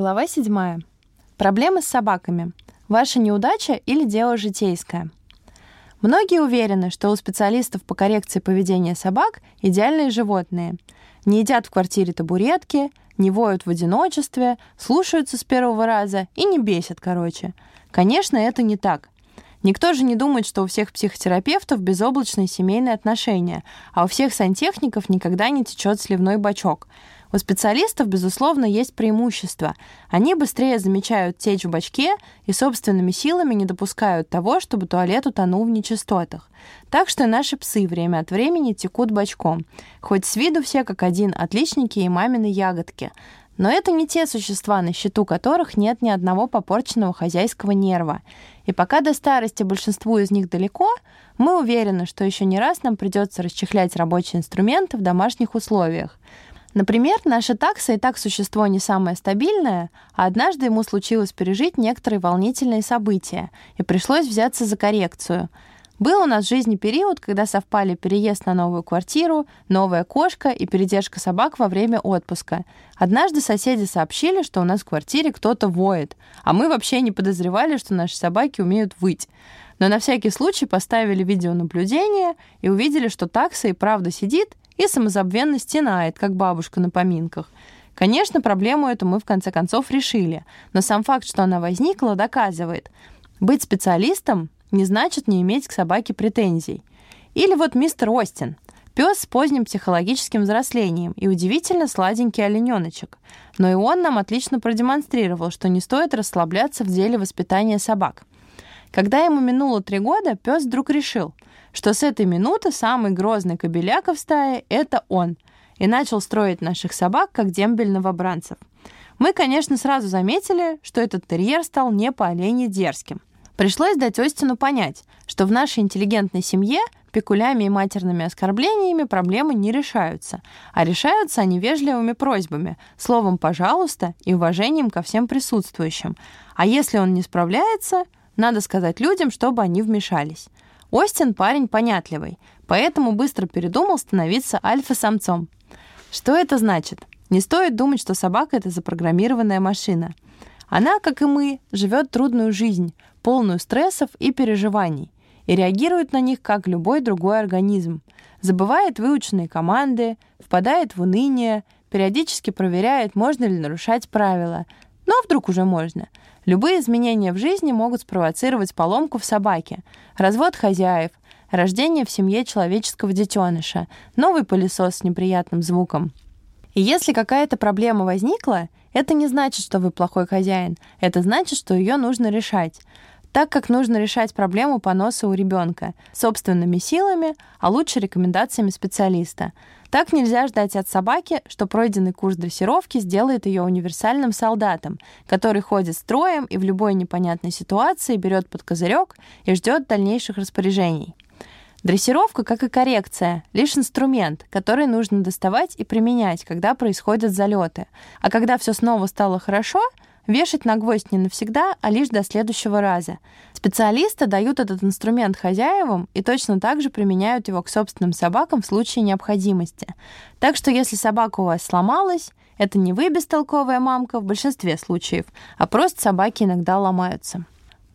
Глава 7. Проблемы с собаками. Ваша неудача или дело житейское? Многие уверены, что у специалистов по коррекции поведения собак идеальные животные. Не едят в квартире табуретки, не воют в одиночестве, слушаются с первого раза и не бесят, короче. Конечно, это не так. Никто же не думает, что у всех психотерапевтов безоблачные семейные отношения, а у всех сантехников никогда не течет сливной бачок – у специалистов, безусловно, есть преимущество. Они быстрее замечают течь в бачке и собственными силами не допускают того, чтобы туалет утонул в нечистотах. Так что и наши псы время от времени текут бачком. Хоть с виду все как один отличники и мамины ягодки. Но это не те существа, на счету которых нет ни одного попорченного хозяйского нерва. И пока до старости большинству из них далеко, мы уверены, что еще не раз нам придется расчехлять рабочие инструменты в домашних условиях. Например, наша такса и так существо не самое стабильное, а однажды ему случилось пережить некоторые волнительные события, и пришлось взяться за коррекцию. Был у нас в жизни период, когда совпали переезд на новую квартиру, новая кошка и передержка собак во время отпуска. Однажды соседи сообщили, что у нас в квартире кто-то воет, а мы вообще не подозревали, что наши собаки умеют выть. Но на всякий случай поставили видеонаблюдение и увидели, что такса и правда сидит и самозабвенно стенает, как бабушка на поминках. Конечно, проблему эту мы в конце концов решили, но сам факт, что она возникла, доказывает. Быть специалистом не значит не иметь к собаке претензий. Или вот мистер Остин. Пес с поздним психологическим взрослением и удивительно сладенький олененочек. Но и он нам отлично продемонстрировал, что не стоит расслабляться в деле воспитания собак. Когда ему минуло три года, пес вдруг решил – что с этой минуты самый грозный кобеляка в стае — это он, и начал строить наших собак как дембель новобранцев. Мы, конечно, сразу заметили, что этот терьер стал не по олене дерзким. Пришлось дать Остину понять, что в нашей интеллигентной семье пекулями и матерными оскорблениями проблемы не решаются, а решаются они вежливыми просьбами, словом «пожалуйста» и уважением ко всем присутствующим. А если он не справляется, надо сказать людям, чтобы они вмешались. Остин парень понятливый, поэтому быстро передумал становиться альфа-самцом. Что это значит? Не стоит думать, что собака — это запрограммированная машина. Она, как и мы, живет трудную жизнь, полную стрессов и переживаний, и реагирует на них, как любой другой организм. Забывает выученные команды, впадает в уныние, периодически проверяет, можно ли нарушать правила. Но вдруг уже можно. Любые изменения в жизни могут спровоцировать поломку в собаке, развод хозяев, рождение в семье человеческого детеныша, новый пылесос с неприятным звуком. И если какая-то проблема возникла, это не значит, что вы плохой хозяин. Это значит, что ее нужно решать так как нужно решать проблему поноса у ребенка собственными силами, а лучше рекомендациями специалиста. Так нельзя ждать от собаки, что пройденный курс дрессировки сделает ее универсальным солдатом, который ходит строем и в любой непонятной ситуации берет под козырек и ждет дальнейших распоряжений. Дрессировка, как и коррекция, лишь инструмент, который нужно доставать и применять, когда происходят залеты. А когда все снова стало хорошо — Вешать на гвоздь не навсегда, а лишь до следующего раза. Специалисты дают этот инструмент хозяевам и точно так же применяют его к собственным собакам в случае необходимости. Так что если собака у вас сломалась, это не вы бестолковая мамка в большинстве случаев, а просто собаки иногда ломаются.